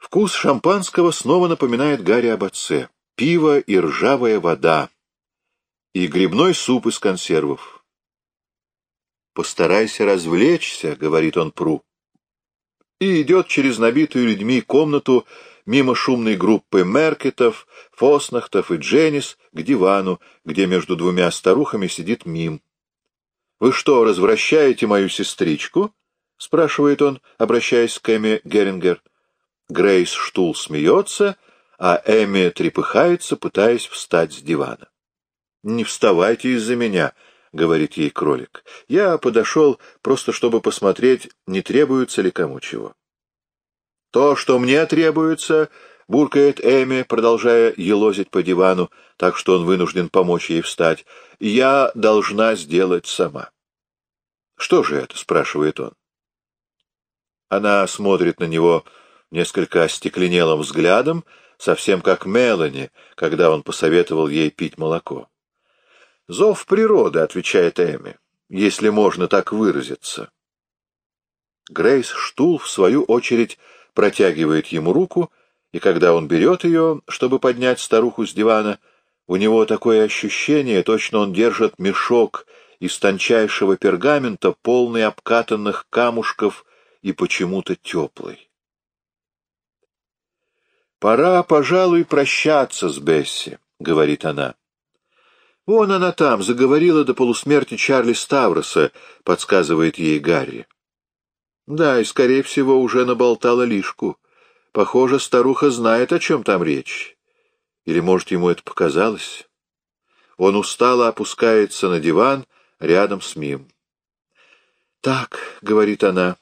Вкус шампанского снова напоминает Гарри об отце. Пиво и ржавая вода. И грибной суп из консервов. «Постарайся развлечься», — говорит он Пру. И идет через набитую людьми комнату мимо шумной группы Меркетов, Фоснахтов и Дженнис к дивану, где между двумя старухами сидит Мим. «Вы что, развращаете мою сестричку?» — спрашивает он, обращаясь к Эми Герингер. Грейс Штул смеется, а Эми трепыхается, пытаясь встать с дивана. «Не вставайте из-за меня», — говорит ей кролик. «Я подошел просто, чтобы посмотреть, не требуется ли кому чего». «То, что мне требуется», — буркает Эми, продолжая елозить по дивану, так что он вынужден помочь ей встать, — «я должна сделать сама». «Что же это?» — спрашивает он. Она смотрит на него несколько остекленелым взглядом, совсем как Мелани, когда он посоветовал ей пить молоко. «Зов природы», — отвечает Эми, — «если можно так выразиться». Грейс Штул, в свою очередь, протягивает ему руку, и когда он берет ее, чтобы поднять старуху с дивана, у него такое ощущение, точно он держит мешок из тончайшего пергамента, полный обкатанных камушков и почему-то теплый. «Пора, пожалуй, прощаться с Бесси», — говорит она. «Вон она там, заговорила до полусмерти Чарли Ставроса», — подсказывает ей Гарри. Да, и, скорее всего, уже наболтала лишку. Похоже, старуха знает, о чем там речь. Или, может, ему это показалось? Он устало опускается на диван рядом с Мим. «Так», — говорит она,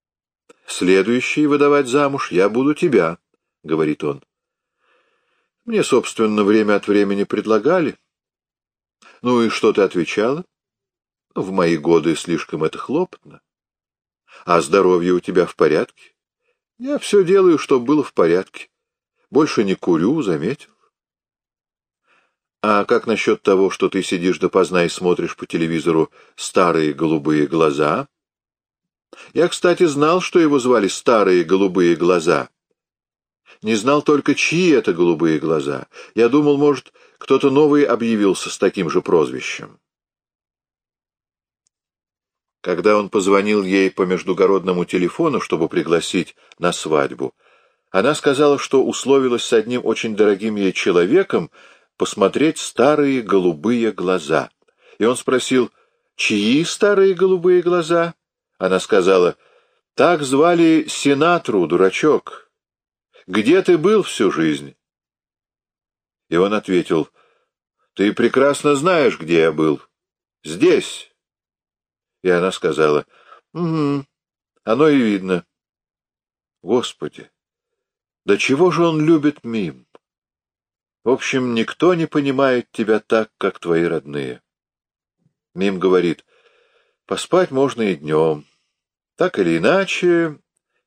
— «следующий выдавать замуж я буду тебя», — говорит он. «Мне, собственно, время от времени предлагали». «Ну и что ты отвечала?» «В мои годы слишком это хлопотно». А здоровье у тебя в порядке? Я все делаю, чтобы было в порядке. Больше не курю, заметил. А как насчет того, что ты сидишь допоздна и смотришь по телевизору «Старые голубые глаза»? Я, кстати, знал, что его звали «Старые голубые глаза». Не знал только, чьи это голубые глаза. Я думал, может, кто-то новый объявился с таким же прозвищем. Когда он позвонил ей по междугородному телефону, чтобы пригласить на свадьбу, она сказала, что условилась с одним очень дорогим ей человеком посмотреть старые голубые глаза. И он спросил, чьи старые голубые глаза? Она сказала, так звали Синатру, дурачок. Где ты был всю жизнь? И он ответил, ты прекрасно знаешь, где я был. Здесь. И она сказала, «Угу, оно и видно». Господи, да чего же он любит Мим? В общем, никто не понимает тебя так, как твои родные. Мим говорит, поспать можно и днем. Так или иначе,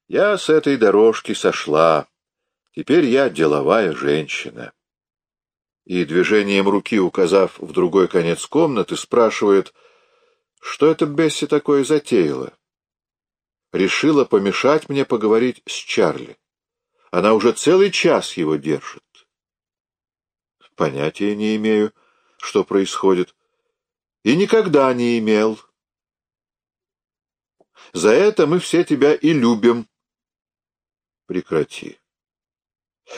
я с этой дорожки сошла. Теперь я деловая женщина. И движением руки, указав в другой конец комнаты, спрашивает, что это Бесси такое затеяла? Решила помешать мне поговорить с Чарли. Она уже целый час его держит. Понятия не имею, что происходит. И никогда не имел. За это мы все тебя и любим. Прекрати.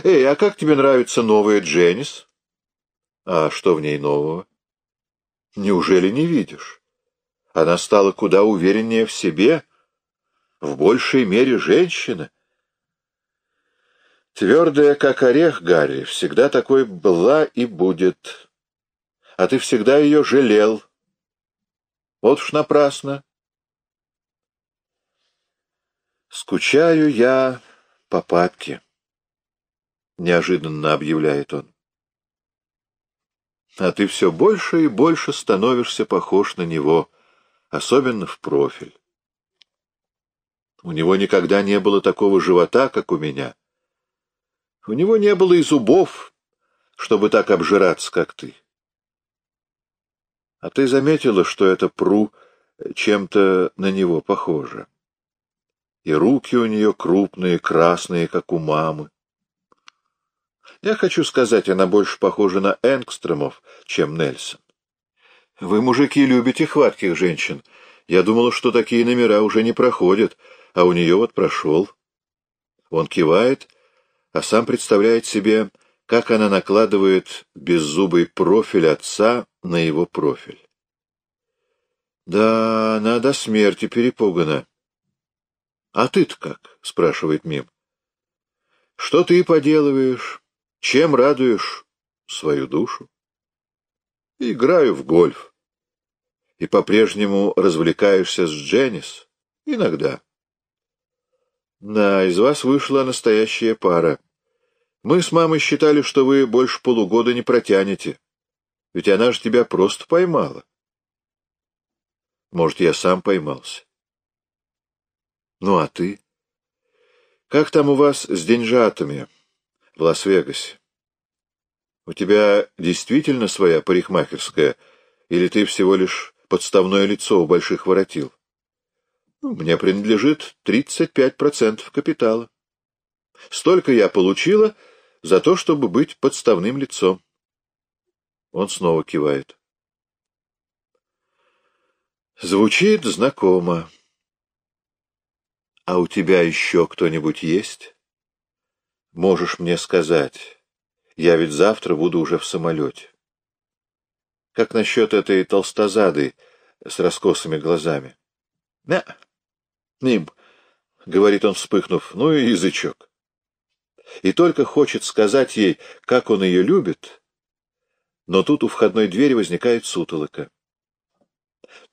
Эй, а как тебе нравится новая Дженнис? А что в ней нового? Неужели не видишь? Она стала куда увереннее в себе, в большей мере женщина. Твердая, как орех, Гарри, всегда такой была и будет. А ты всегда ее жалел. Вот уж напрасно. Скучаю я по папке, — неожиданно объявляет он. А ты все больше и больше становишься похож на него — особенно в профиль. У него никогда не было такого живота, как у меня. У него не было и зубов, чтобы так обжираться, как ты. А ты заметила, что это пру чем-то на него похоже? И руки у нее крупные, красные, как у мамы. Я хочу сказать, она больше похожа на Энгстромов, чем Нельсон. Вы, мужики, любите хватких женщин. Я думала, что такие номера уже не проходят, а у нее вот прошел. Он кивает, а сам представляет себе, как она накладывает беззубый профиль отца на его профиль. Да, она до смерти перепугана. — А ты-то как? — спрашивает Мим. — Что ты поделываешь? Чем радуешь свою душу? Играю в гольф. И по-прежнему развлекаешься с Дженнис? Иногда. Да, из вас вышла настоящая пара. Мы с мамой считали, что вы больше полугода не протянете. Ведь она же тебя просто поймала. Может, я сам поймался. Ну, а ты? Как там у вас с деньжатами в Лас-Вегасе? У тебя действительно своя парикмахерская, или ты всего лишь подставное лицо у больших воротил? Ну, мне принадлежит 35% капитала. Столько я получила за то, чтобы быть подставным лицом. Он снова кивает. Звучит знакомо. А у тебя еще кто-нибудь есть? Можешь мне сказать. Я ведь завтра буду уже в самолете. Как насчет этой толстозады с раскосыми глазами? — Не, Ним, — говорит он, вспыхнув, — ну и язычок. И только хочет сказать ей, как он ее любит, но тут у входной двери возникает сутолока.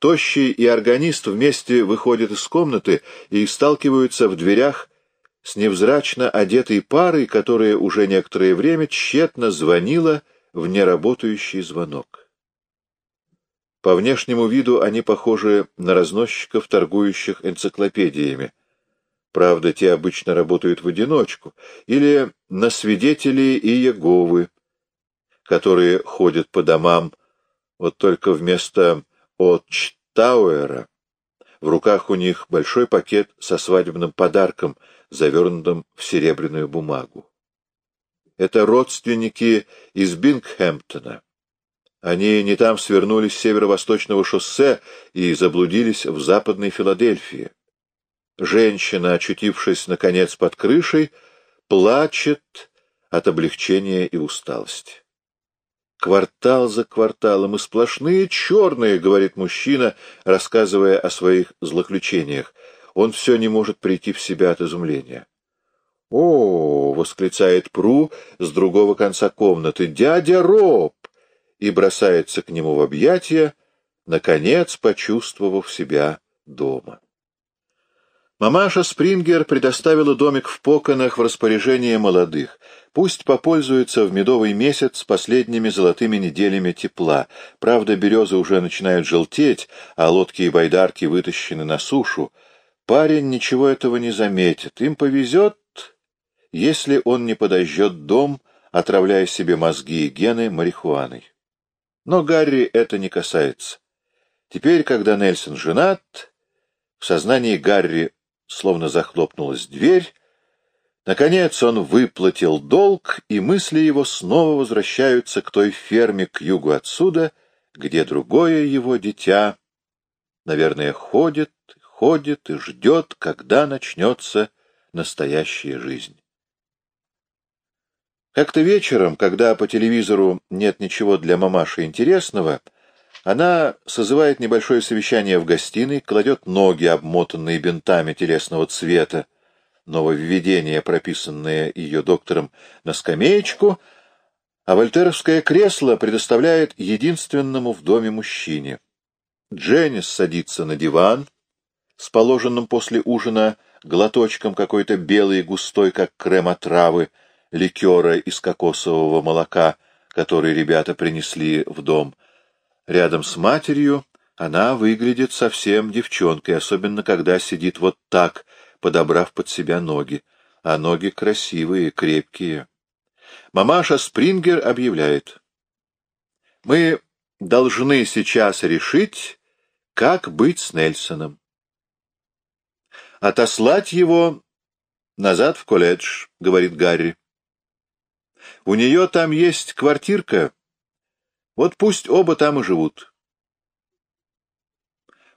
Тощий и органист вместе выходят из комнаты и сталкиваются в дверях с невзрачно одетой парой, которая уже некоторое время тщетно звонила в неработающий звонок. По внешнему виду они похожи на разносчиков, торгующих энциклопедиями. Правда, те обычно работают в одиночку, или на свидетелей Иеговы, которые ходят по домам, вот только вместо Отчтауэра в руках у них большой пакет со свадебным подарком, завернутым в серебряную бумагу. Это родственники из Бингхэмптона. Они не там свернули с северо-восточного шоссе и заблудились в западной Филадельфии. Женщина, очутившись, наконец, под крышей, плачет от облегчения и усталости. Квартал за кварталом и сплошные черные, — говорит мужчина, рассказывая о своих злоключениях. Он все не может прийти в себя от изумления. «О!» — восклицает Пру с другого конца комнаты. «Дядя Роб!» и бросается к нему в объятия, наконец почувствовав себя дома. Мамаша Спрингер предоставила домик в Поконах в распоряжение молодых. Пусть попользуются в медовый месяц последними золотыми неделями тепла. Правда, березы уже начинают желтеть, а лодки и байдарки вытащены на сушу. Парень ничего этого не заметит. Им повезет, если он не подожжет дом, отравляя себе мозги и гены марихуаной. Но Гарри это не касается. Теперь, когда Нельсон женат, в сознании Гарри словно захлопнулась дверь, наконец он выплатил долг, и мысли его снова возвращаются к той ферме к югу отсюда, где другое его дитя, наверное, ходит, ходит и ждет, когда начнется настоящая жизнь. Как-то вечером, когда по телевизору нет ничего для мамаши интересного, она созывает небольшое совещание в гостиной, кладет ноги, обмотанные бинтами телесного цвета, нововведение, прописанное ее доктором, на скамеечку, а вольтеровское кресло предоставляет единственному в доме мужчине. Дженнис садится на диван с положенным после ужина глоточком какой-то белый густой, как крем отравы, ликера из кокосового молока, который ребята принесли в дом. Рядом с матерью она выглядит совсем девчонкой, особенно когда сидит вот так, подобрав под себя ноги. А ноги красивые, крепкие. Мамаша Спрингер объявляет. «Мы должны сейчас решить, как быть с Нельсоном. «Отослать его назад в колледж», — говорит Гарри. «У нее там есть квартирка. Вот пусть оба там и живут».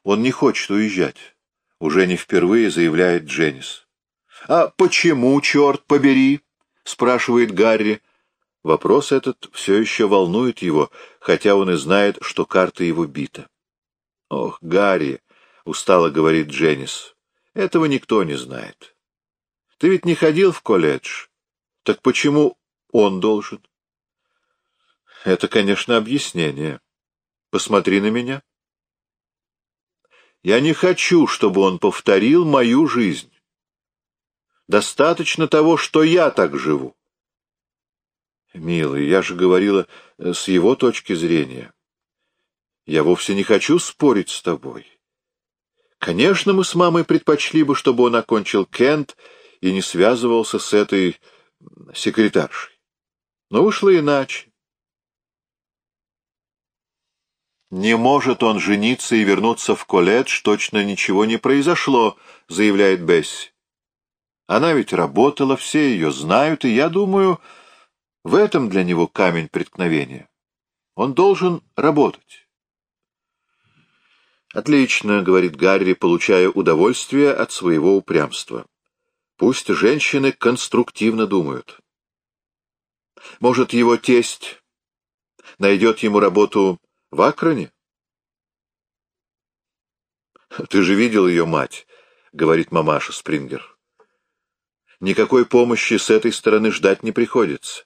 Он не хочет уезжать. Уже не впервые заявляет Дженнис. «А почему, черт побери?» — спрашивает Гарри. Вопрос этот все еще волнует его, хотя он и знает, что карта его бита. «Ох, Гарри!» — устало говорит Дженнис. «Этого никто не знает. Ты ведь не ходил в колледж. Так почему он должен?» «Это, конечно, объяснение. Посмотри на меня». «Я не хочу, чтобы он повторил мою жизнь. Достаточно того, что я так живу». «Милый, я же говорила э, с его точки зрения. Я вовсе не хочу спорить с тобой. Конечно, мы с мамой предпочли бы, чтобы он окончил Кент и не связывался с этой секретаршей. Но вышло иначе. «Не может он жениться и вернуться в колледж, точно ничего не произошло», — заявляет Бесси. «Она ведь работала, все ее знают, и я думаю, в этом для него камень преткновения. Он должен работать». «Отлично», — говорит Гарри, получая удовольствие от своего упрямства. «Пусть женщины конструктивно думают. Может, его тесть найдет ему работу в Акроне?» «Ты же видел ее мать», — говорит мамаша Спрингер. «Никакой помощи с этой стороны ждать не приходится».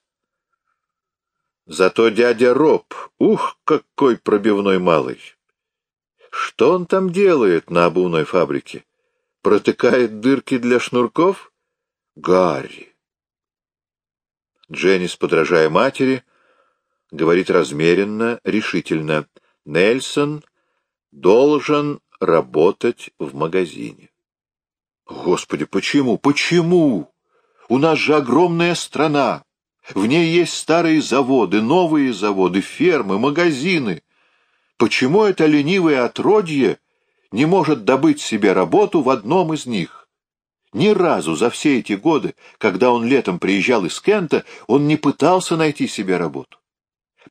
Зато дядя Роб, ух, какой пробивной малый! Что он там делает на обувной фабрике? Протыкает дырки для шнурков? Гарри. Дженнис, подражая матери, говорит размеренно, решительно. Нельсон должен работать в магазине. Господи, почему? Почему? У нас же огромная страна. В ней есть старые заводы, новые заводы, фермы, магазины. Почему это ленивое отродье не может добыть себе работу в одном из них? Ни разу за все эти годы, когда он летом приезжал из Кента, он не пытался найти себе работу.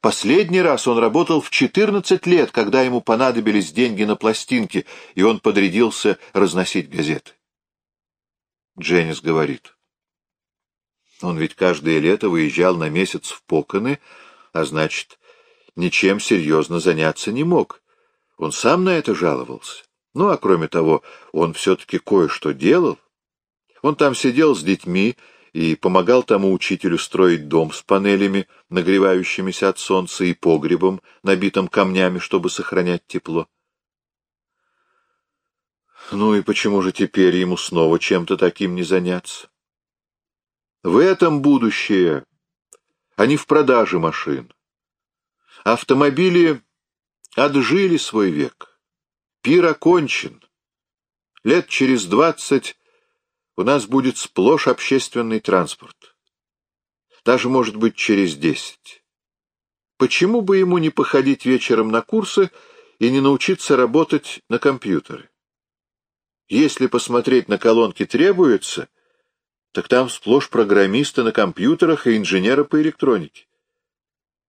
Последний раз он работал в 14 лет, когда ему понадобились деньги на пластинки, и он подрядился разносить газеты. Дженнис говорит. Он ведь каждое лето выезжал на месяц в Поконы, а значит, ничем серьезно заняться не мог. Он сам на это жаловался. Ну, а кроме того, он все-таки кое-что делал. Он там сидел с детьми и помогал тому учителю строить дом с панелями, нагревающимися от солнца, и погребом, набитым камнями, чтобы сохранять тепло. Ну и почему же теперь ему снова чем-то таким не заняться? В этом будущее, а не в продаже машин. Автомобили отжили свой век. Пир окончен. Лет через двадцать у нас будет сплошь общественный транспорт. Даже, может быть, через десять. Почему бы ему не походить вечером на курсы и не научиться работать на компьютере? Если посмотреть на колонки требуется, так там сплошь программисты на компьютерах и инженеры по электронике.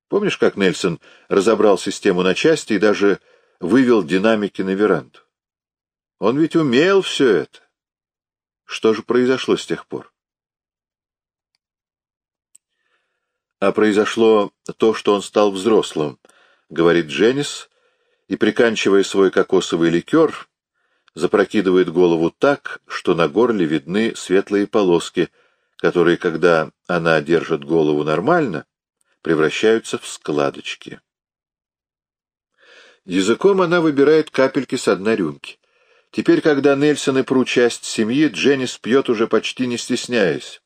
Помнишь, как Нельсон разобрал систему на части и даже вывел динамики на веранду? Он ведь умел все это. Что же произошло с тех пор? А произошло то, что он стал взрослым, говорит Дженнис, и, приканчивая свой кокосовый ликер, запрокидывает голову так, что на горле видны светлые полоски, которые, когда она держит голову нормально, превращаются в складочки. Языком она выбирает капельки с одной рюмки. Теперь, когда Нельсон и Пру часть семьи, Дженнис пьет уже почти не стесняясь.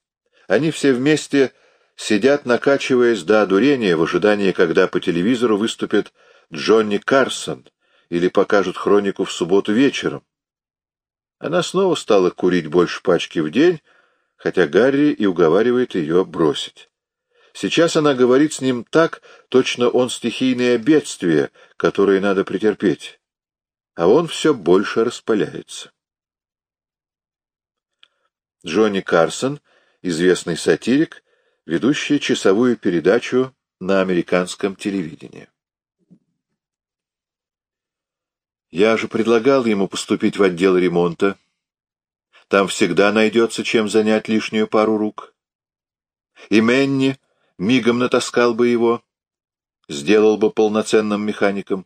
Они все вместе сидят, накачиваясь до одурения в ожидании, когда по телевизору выступит Джонни Карсон или покажут хронику в субботу вечером. Она снова стала курить больше пачки в день, хотя Гарри и уговаривает ее бросить. Сейчас она говорит с ним так, точно он стихийное бедствие, которое надо претерпеть. А он все больше распаляется. Джонни Карсон, известный сатирик, ведущий часовую передачу на американском телевидении. Я же предлагал ему поступить в отдел ремонта. Там всегда найдется чем занять лишнюю пару рук. И Менни мигом натаскал бы его, сделал бы полноценным механиком.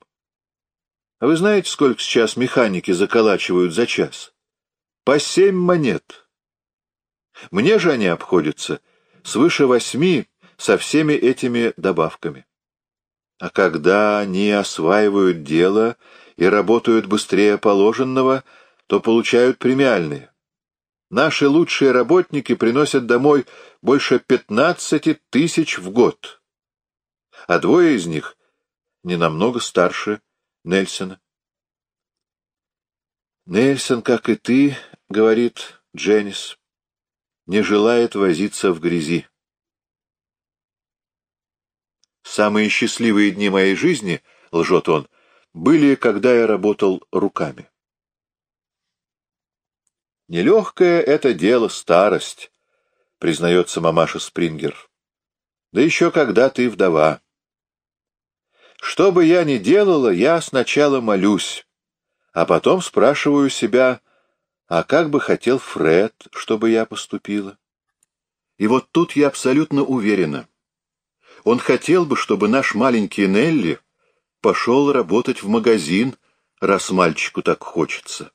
А вы знаете, сколько сейчас механики заколачивают за час? По семь монет. Мне же они обходятся свыше восьми со всеми этими добавками. А когда они осваивают дело и работают быстрее положенного, то получают премиальные. Наши лучшие работники приносят домой больше пятнадцати тысяч в год, а двое из них не намного старше Нельсона. Нельсон, как и ты, — говорит Дженнис, — не желает возиться в грязи. Самые счастливые дни моей жизни, — лжет он, — были, когда я работал руками. Нелегкое это дело старость, — признается мамаша Спрингер. Да еще когда ты вдова. Что бы я ни делала, я сначала молюсь, а потом спрашиваю себя, а как бы хотел Фред, чтобы я поступила? И вот тут я абсолютно уверена. Он хотел бы, чтобы наш маленький Нелли пошел работать в магазин, раз мальчику так хочется.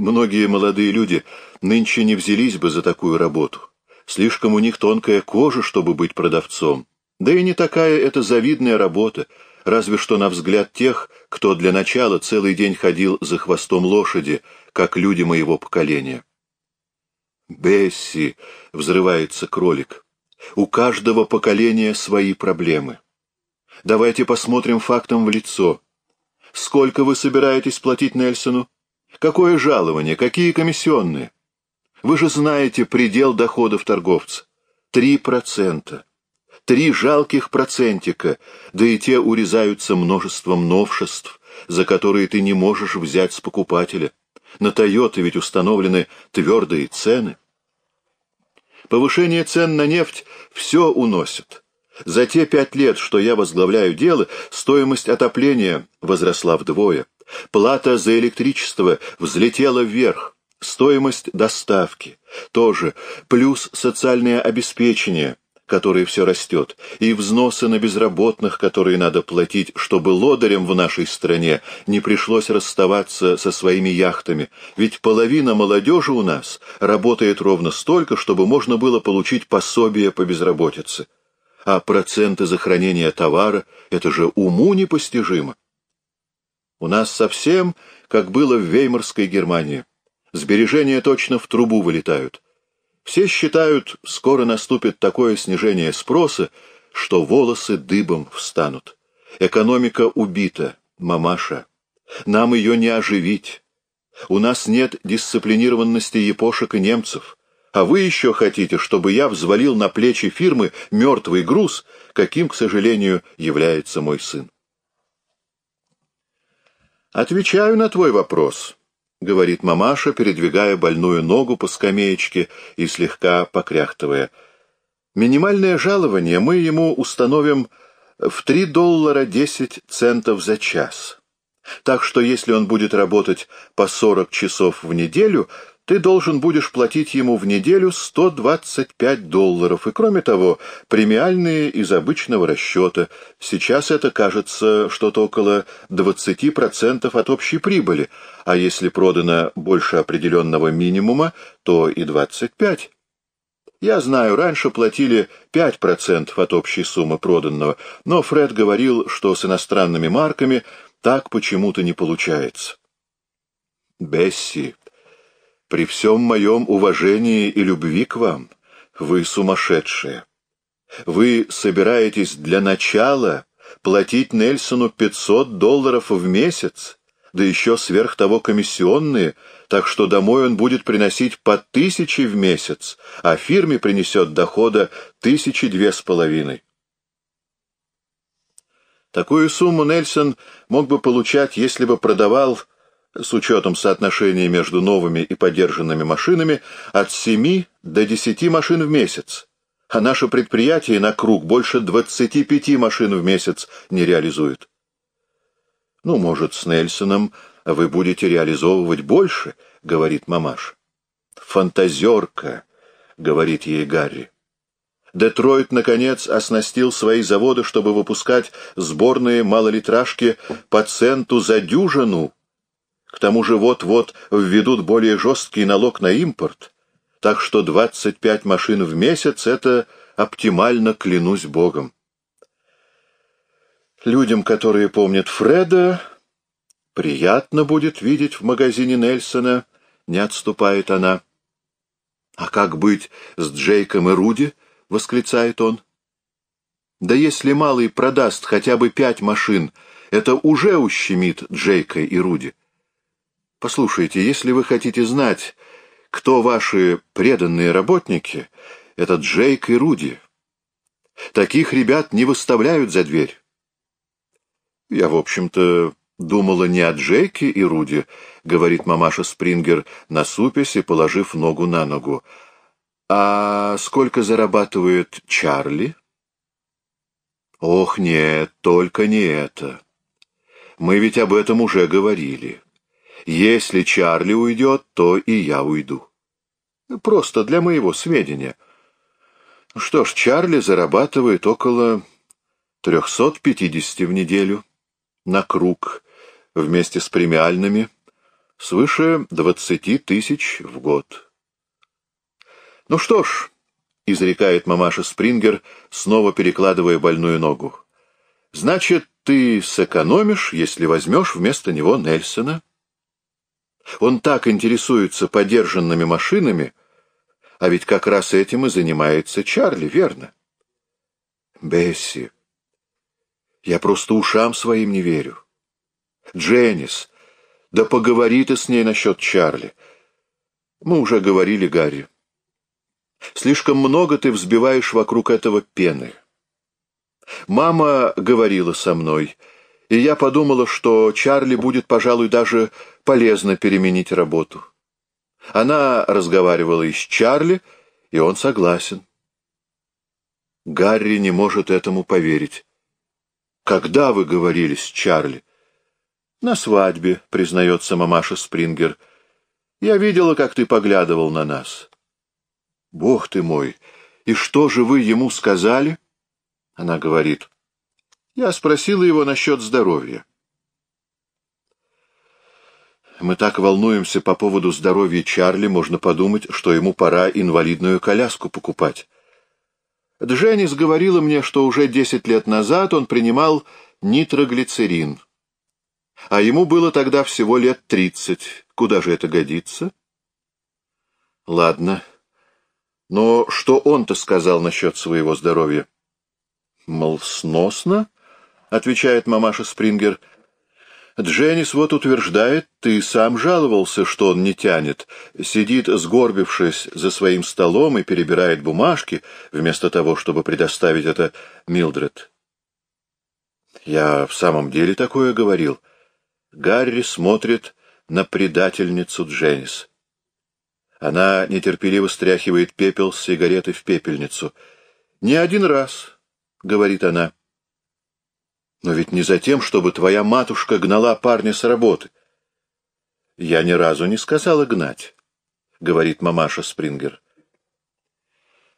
Многие молодые люди нынче не взялись бы за такую работу. Слишком у них тонкая кожа, чтобы быть продавцом. Да и не такая это завидная работа, разве что на взгляд тех, кто для начала целый день ходил за хвостом лошади, как люди моего поколения. «Бесси!» — взрывается кролик. «У каждого поколения свои проблемы. Давайте посмотрим фактом в лицо. Сколько вы собираетесь платить Нельсону? Какое жалование? Какие комиссионные? Вы же знаете предел доходов торговца. Три процента. Три жалких процентика, да и те урезаются множеством новшеств, за которые ты не можешь взять с покупателя. На «Тойоты» ведь установлены твердые цены. Повышение цен на нефть все уносит. За те пять лет, что я возглавляю дело, стоимость отопления возросла вдвое. Плата за электричество взлетела вверх. Стоимость доставки тоже, плюс социальное обеспечение, которое все растет, и взносы на безработных, которые надо платить, чтобы лодырям в нашей стране не пришлось расставаться со своими яхтами, ведь половина молодежи у нас работает ровно столько, чтобы можно было получить пособие по безработице. А проценты за хранение товара — это же уму непостижимо. У нас совсем, как было в Веймарской Германии. Сбережения точно в трубу вылетают. Все считают, скоро наступит такое снижение спроса, что волосы дыбом встанут. Экономика убита, мамаша. Нам ее не оживить. У нас нет дисциплинированности япошек и немцев. А вы еще хотите, чтобы я взвалил на плечи фирмы мертвый груз, каким, к сожалению, является мой сын. «Отвечаю на твой вопрос», — говорит мамаша, передвигая больную ногу по скамеечке и слегка покряхтывая. «Минимальное жалование мы ему установим в 3 доллара 10 центов за час. Так что если он будет работать по 40 часов в неделю, ты должен будешь платить ему в неделю 125 долларов, и, кроме того, премиальные из обычного расчета. Сейчас это, кажется, что-то около 20% от общей прибыли, а если продано больше определенного минимума, то и 25%. Я знаю, раньше платили 5% от общей суммы проданного, но Фред говорил, что с иностранными марками так почему-то не получается. Бесси, при всем моем уважении и любви к вам, вы сумасшедшие. Вы собираетесь для начала платить Нельсону 500 долларов в месяц, да еще сверх того комиссионные, так что домой он будет приносить по тысяче в месяц, а фирме принесет дохода тысячи две с половиной. Такую сумму Нельсон мог бы получать, если бы продавал с учетом соотношения между новыми и подержанными машинами, от 7 до 10 машин в месяц, а наше предприятие на круг больше 25 машин в месяц не реализует. Ну, может, с Нельсоном вы будете реализовывать больше, — говорит мамаш. Фантазерка, — говорит ей Гарри. Детройт, наконец, оснастил свои заводы, чтобы выпускать сборные малолитражки по центу за дюжину. К тому же вот-вот введут более жесткий налог на импорт, так что 25 машин в месяц — это оптимально, клянусь богом. Людям, которые помнят Фреда, приятно будет видеть в магазине Нельсона, не отступает она. А как быть с Джейком и Руди? — восклицает он. Да если малый продаст хотя бы пять машин, это уже ущемит Джейка и Руди. Послушайте, если вы хотите знать, кто ваши преданные работники, это Джейк и Руди. Таких ребят не выставляют за дверь. «Я, в общем-то, думала не о Джеке и Руди», — говорит мамаша Спрингер, насупясь и положив ногу на ногу. «А сколько зарабатывает Чарли?» «Ох, нет, только не это. Мы ведь об этом уже говорили. Если Чарли уйдет, то и я уйду. Просто для моего сведения. Что ж, Чарли зарабатывает около 350 в неделю» на круг вместе с премиальными свыше двадцати тысяч в год. «Ну что ж», — изрекает мамаша Спрингер, снова перекладывая больную ногу, — «значит, ты сэкономишь, если возьмешь вместо него Нельсона?» Он так интересуется подержанными машинами, а ведь как раз этим и занимается Чарли, верно? Бесси, я просто ушам своим не верю. Дженнис, да поговори ты с ней насчет Чарли. Мы уже говорили, Гарри. Слишком много ты взбиваешь вокруг этого пены. Мама говорила со мной, и я подумала, что Чарли будет, пожалуй, даже полезно переменить работу. Она разговаривала и с Чарли, и он согласен. Гарри не может этому поверить. Когда вы говорили с Чарли? На свадьбе, признается мамаша Спрингер. Я видела, как ты поглядывал на нас. Бог ты мой! И что же вы ему сказали? Она говорит. Я спросила его насчет здоровья. Мы так волнуемся по поводу здоровья Чарли, можно подумать, что ему пора инвалидную коляску покупать. Дженнис говорила мне, что уже десять лет назад он принимал нитроглицерин. А ему было тогда всего лет тридцать. Куда же это годится? Ладно. Но что он-то сказал насчет своего здоровья? Мол, сносно, — отвечает мамаша Спрингер, Дженнис вот утверждает, ты сам жаловался, что он не тянет, сидит, сгорбившись за своим столом и перебирает бумажки, вместо того, чтобы предоставить это Милдред. Я в самом деле такое говорил. Гарри смотрит на предательницу Дженнис. Она нетерпеливо стряхивает пепел с сигареты в пепельницу. «Не один раз», — говорит она, — но ведь не за тем, чтобы твоя матушка гнала парня с работы. Я ни разу не сказала гнать, — говорит мамаша Спрингер.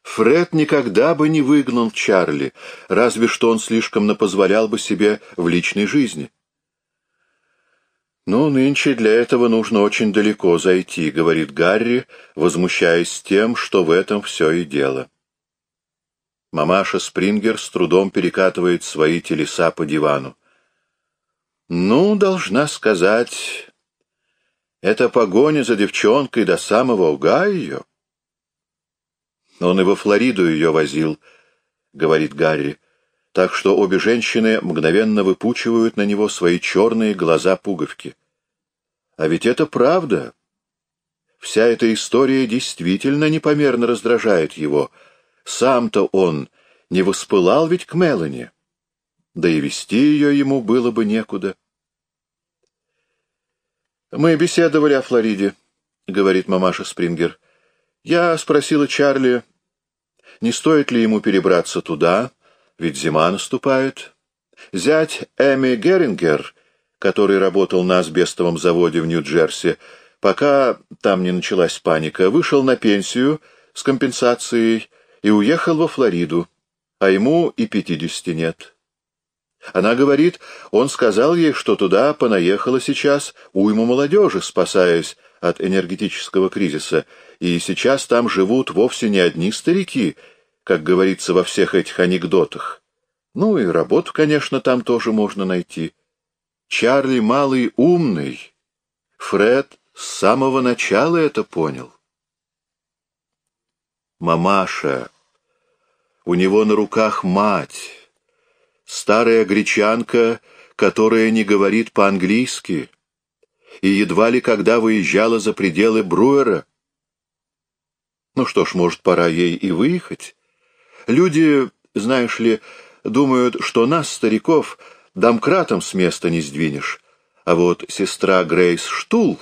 Фред никогда бы не выгнал Чарли, разве что он слишком напозволял бы себе в личной жизни. «Ну, нынче для этого нужно очень далеко зайти», — говорит Гарри, возмущаясь тем, что в этом все и дело. Мамаша Спрингер с трудом перекатывает свои телеса по дивану. Ну, должна сказать, это погоня за девчонкой до самого уга ее. Он и во Флориду ее возил, — говорит Гарри, так что обе женщины мгновенно выпучивают на него свои черные глаза-пуговки. А ведь это правда. Вся эта история действительно непомерно раздражает его — сам-то он не воспылал ведь к Мелани, да и вести ее ему было бы некуда. Мы беседовали о Флориде, — говорит мамаша Спрингер. Я спросила Чарли, не стоит ли ему перебраться туда, ведь зима наступает. Зять Эми Герингер, который работал на асбестовом заводе в Нью-Джерси, пока там не началась паника, вышел на пенсию с компенсацией и уехал во Флориду, а ему и пятидесяти нет. Она говорит, он сказал ей, что туда понаехала сейчас уйма молодежи, спасаясь от энергетического кризиса, и сейчас там живут вовсе не одни старики, как говорится во всех этих анекдотах. Ну и работу, конечно, там тоже можно найти. Чарли малый умный. Фред с самого начала это понял. Мамаша. У него на руках мать старая гречанка, которая не говорит по-английски, и едва ли когда выезжала за пределы Бруэра. Ну что ж, может, пора ей и выехать? Люди, знаешь ли, думают, что нас, стариков, домкратом с места не сдвинешь, а вот сестра Грейс Штул...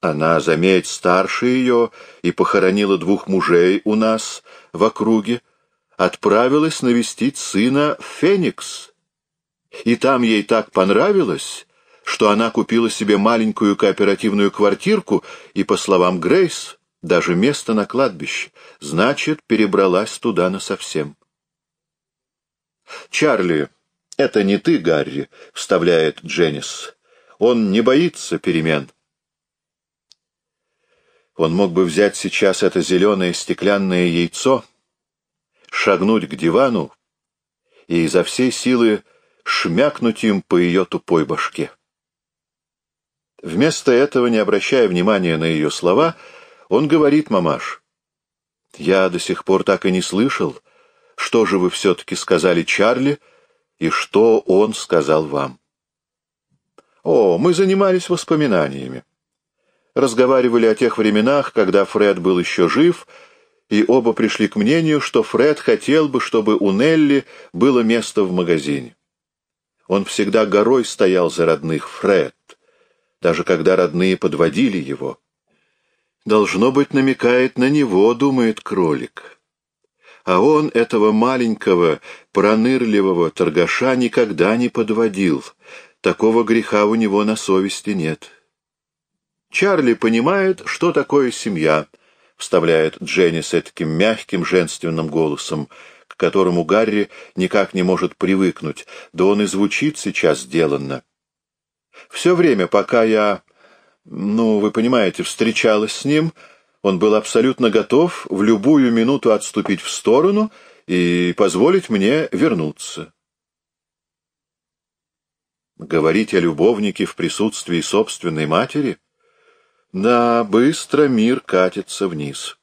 Она, заметь, старше ее и похоронила двух мужей у нас в округе, отправилась навестить сына Феникс. И там ей так понравилось, что она купила себе маленькую кооперативную квартирку и, по словам Грейс, даже место на кладбище. Значит, перебралась туда насовсем. «Чарли, это не ты, Гарри», — вставляет Дженнис. «Он не боится перемен». Он мог бы взять сейчас это зеленое стеклянное яйцо — шагнуть к дивану и изо всей силы шмякнуть им по ее тупой башке. Вместо этого, не обращая внимания на ее слова, он говорит мамаш. «Я до сих пор так и не слышал, что же вы все-таки сказали Чарли и что он сказал вам». «О, мы занимались воспоминаниями. Разговаривали о тех временах, когда Фред был еще жив, — и оба пришли к мнению, что Фред хотел бы, чтобы у Нелли было место в магазине. Он всегда горой стоял за родных Фред, даже когда родные подводили его. Должно быть, намекает на него, думает кролик. А он этого маленького, пронырливого торгаша никогда не подводил. Такого греха у него на совести нет. Чарли понимает, что такое семья —— вставляет Дженни с таким мягким женственным голосом, к которому Гарри никак не может привыкнуть, да он и звучит сейчас сделанно. Все время, пока я, ну, вы понимаете, встречалась с ним, он был абсолютно готов в любую минуту отступить в сторону и позволить мне вернуться. Говорить о любовнике в присутствии собственной матери — да, быстро мир катится вниз.